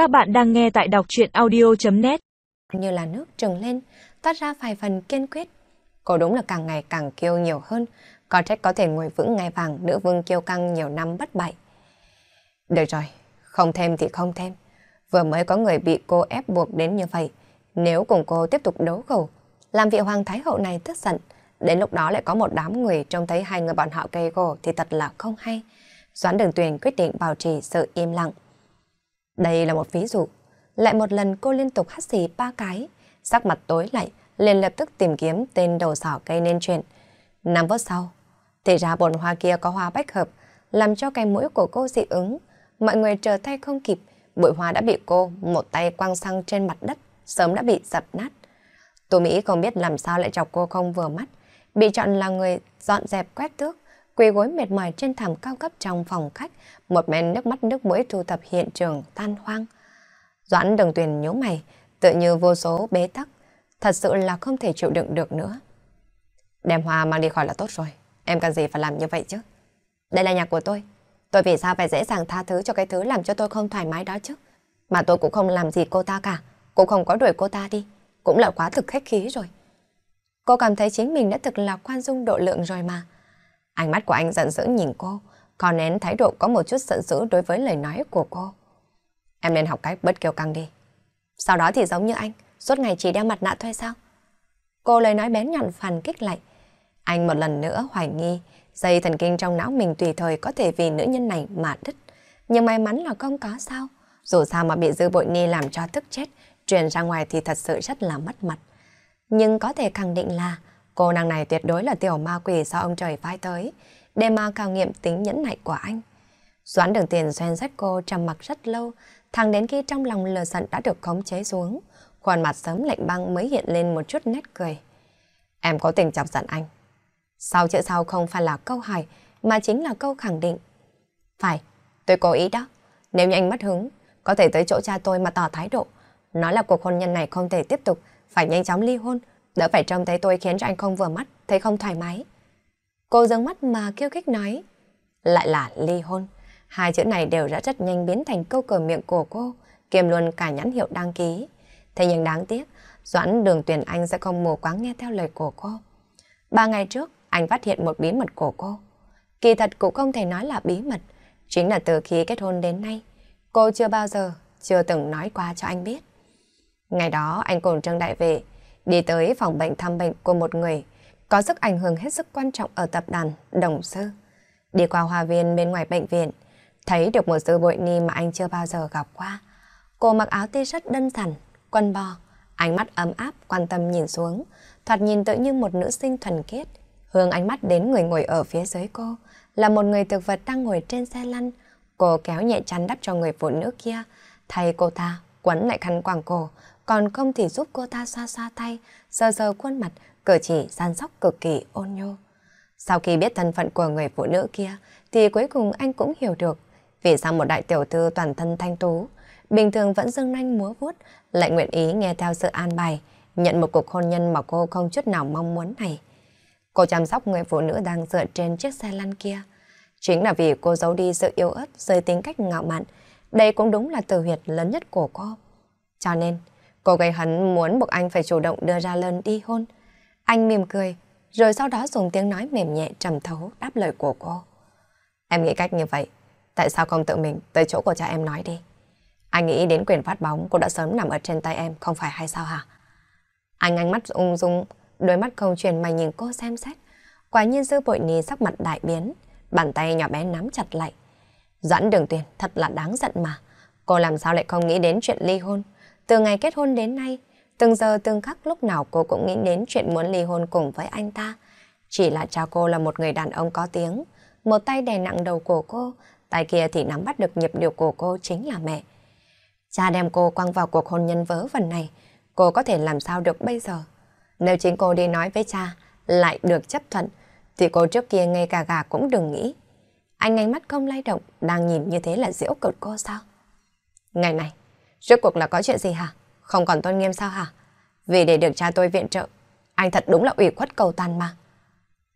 Các bạn đang nghe tại đọc chuyện audio.net Như là nước trừng lên, toát ra vài phần kiên quyết. Cô đúng là càng ngày càng kiêu nhiều hơn, có trách có thể ngồi vững ngai vàng nữ vương kiêu căng nhiều năm bất bại. Được rồi, không thêm thì không thêm. Vừa mới có người bị cô ép buộc đến như vậy, nếu cùng cô tiếp tục đấu khẩu, làm vị hoàng thái hậu này tức giận, đến lúc đó lại có một đám người trông thấy hai người bọn họ cây gổ thì thật là không hay. Doãn đường tuyền quyết định bảo trì sự im lặng. Đây là một ví dụ. Lại một lần cô liên tục hắt xì ba cái, sắc mặt tối lại, liền lập tức tìm kiếm tên đầu sỏ cây nên chuyện. Năm phút sau, thì ra bồn hoa kia có hoa bách hợp, làm cho cái mũi của cô dị ứng. Mọi người chờ tay không kịp, bụi hoa đã bị cô một tay quăng sang trên mặt đất, sớm đã bị dập nát. Tô Mỹ không biết làm sao lại chọc cô không vừa mắt, bị chọn là người dọn dẹp quét tước, quỳ gối mệt mỏi trên thảm cao cấp trong phòng khách, một men nước mắt nước mũi thu thập hiện trường tan hoang. Doãn đồng tuyền nhíu mày, tự như vô số bế tắc, thật sự là không thể chịu đựng được nữa. Đem hoa mang đi khỏi là tốt rồi, em cần gì phải làm như vậy chứ? Đây là nhà của tôi, tôi vì sao phải dễ dàng tha thứ cho cái thứ làm cho tôi không thoải mái đó chứ? Mà tôi cũng không làm gì cô ta cả, cũng không có đuổi cô ta đi, cũng là quá thực khách khí rồi. Cô cảm thấy chính mình đã thực là khoan dung độ lượng rồi mà. Ánh mắt của anh giận dữ nhìn cô, còn nén thái độ có một chút giận dữ đối với lời nói của cô. Em nên học cách bớt kiêu căng đi. Sau đó thì giống như anh, suốt ngày chỉ đeo mặt nạ thôi sao? Cô lời nói bén nhọn phản kích lại. Anh một lần nữa hoài nghi, dây thần kinh trong não mình tùy thời có thể vì nữ nhân này mà đứt. Nhưng may mắn là không có sao. Dù sao mà bị dư bội ni làm cho tức chết, truyền ra ngoài thì thật sự rất là mất mặt. Nhưng có thể khẳng định là cô nàng này tuyệt đối là tiểu ma quỷ do ông trời phái tới, để mà khảo nghiệm tính nhẫn nại của anh. Doãn đường tiền xoen xét cô trầm mặc rất lâu, thẳng đến khi trong lòng lờ giận đã được khống chế xuống, khuôn mặt sớm lạnh băng mới hiện lên một chút nét cười. Em có tình chọc giận anh. Sau chữ sau không phải là câu hỏi, mà chính là câu khẳng định. Phải, tôi có ý đó. Nếu như anh mất hứng, có thể tới chỗ cha tôi mà tỏ thái độ. Nói là cuộc hôn nhân này không thể tiếp tục, phải nhanh chóng ly hôn, đỡ phải trông thấy tôi khiến cho anh không vừa mắt, thấy không thoải mái. Cô dâng mắt mà kêu khích nói. Lại là ly hôn. Hai chữ này đều đã rất nhanh biến thành câu cờ miệng của cô, kiềm luôn cả nhãn hiệu đăng ký. Thế nhưng đáng tiếc, Doãn đường tuyển anh sẽ không mù quáng nghe theo lời của cô. Ba ngày trước, anh phát hiện một bí mật của cô. Kỳ thật cũng không thể nói là bí mật, chính là từ khi kết hôn đến nay, cô chưa bao giờ, chưa từng nói qua cho anh biết. Ngày đó anh cùng Trương Đại Vệ đi tới phòng bệnh thăm bệnh của một người có sức ảnh hưởng hết sức quan trọng ở tập đoàn Đồng Sư. Đi qua hoa viên bên ngoài bệnh viện, thấy được một sư bội ni mà anh chưa bao giờ gặp qua. Cô mặc áo t-shirt đơn giản, quần bò, ánh mắt ấm áp, quan tâm nhìn xuống, thoạt nhìn tự như một nữ sinh thuần khiết. Hướng ánh mắt đến người ngồi ở phía dưới cô, là một người thực vật đang ngồi trên xe lăn. Cô kéo nhẹ chăn đắp cho người phụ nữ kia, thay cô ta quấn lại khăn quàng cổ, còn không thì giúp cô ta xoa xoa tay, sờ sờ khuôn mặt, cử chỉ gian sóc cực kỳ ôn nhô. Sau khi biết thân phận của người phụ nữ kia, thì cuối cùng anh cũng hiểu được vì sao một đại tiểu thư toàn thân thanh tú, bình thường vẫn dưng nanh múa vuốt, lại nguyện ý nghe theo sự an bài, nhận một cuộc hôn nhân mà cô không chút nào mong muốn này. Cô chăm sóc người phụ nữ đang dựa trên chiếc xe lăn kia. Chính là vì cô giấu đi sự yếu ớt, rơi tính cách ngạo mạn. Đây cũng đúng là từ huyệt lớn nhất của cô. Cho nên, cô gây hấn muốn buộc anh phải chủ động đưa ra lần đi hôn. Anh mỉm cười, rồi sau đó dùng tiếng nói mềm nhẹ trầm thấu đáp lời của cô. Em nghĩ cách như vậy, tại sao không tự mình tới chỗ của cha em nói đi? Anh nghĩ đến quyền phát bóng cô đã sớm nằm ở trên tay em, không phải hay sao hả? Anh ánh mắt ung dung, đôi mắt không chuyển mà nhìn cô xem xét. Quả nhiên dư bội ni sắc mặt đại biến, bàn tay nhỏ bé nắm chặt lại. Doãn đường tuyển thật là đáng giận mà. Cô làm sao lại không nghĩ đến chuyện ly hôn? Từ ngày kết hôn đến nay, từng giờ từng khắc lúc nào cô cũng nghĩ đến chuyện muốn ly hôn cùng với anh ta. Chỉ là cha cô là một người đàn ông có tiếng. Một tay đè nặng đầu của cô, tay kia thì nắm bắt được nhịp điệu của cô chính là mẹ. Cha đem cô quăng vào cuộc hôn nhân vớ vẩn này, cô có thể làm sao được bây giờ? Nếu chính cô đi nói với cha, lại được chấp thuận, thì cô trước kia ngay cả gà cũng đừng nghĩ. Anh ánh mắt không lay động, đang nhìn như thế là diễu cợt cô sao? Ngày này, rốt cuộc là có chuyện gì hả? Không còn tôn nghiêm sao hả? Vì để được cha tôi viện trợ, anh thật đúng là ủy khuất cầu tàn mà.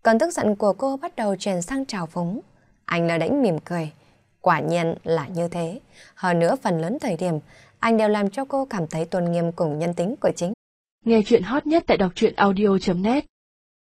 Cơn tức giận của cô bắt đầu chuyển sang trào phúng. Anh lờ đánh mỉm cười. Quả nhiên là như thế. Hơn nữa phần lớn thời điểm, anh đều làm cho cô cảm thấy tôn nghiêm cùng nhân tính của chính. Nghe chuyện hot nhất tại đọc truyện audio.net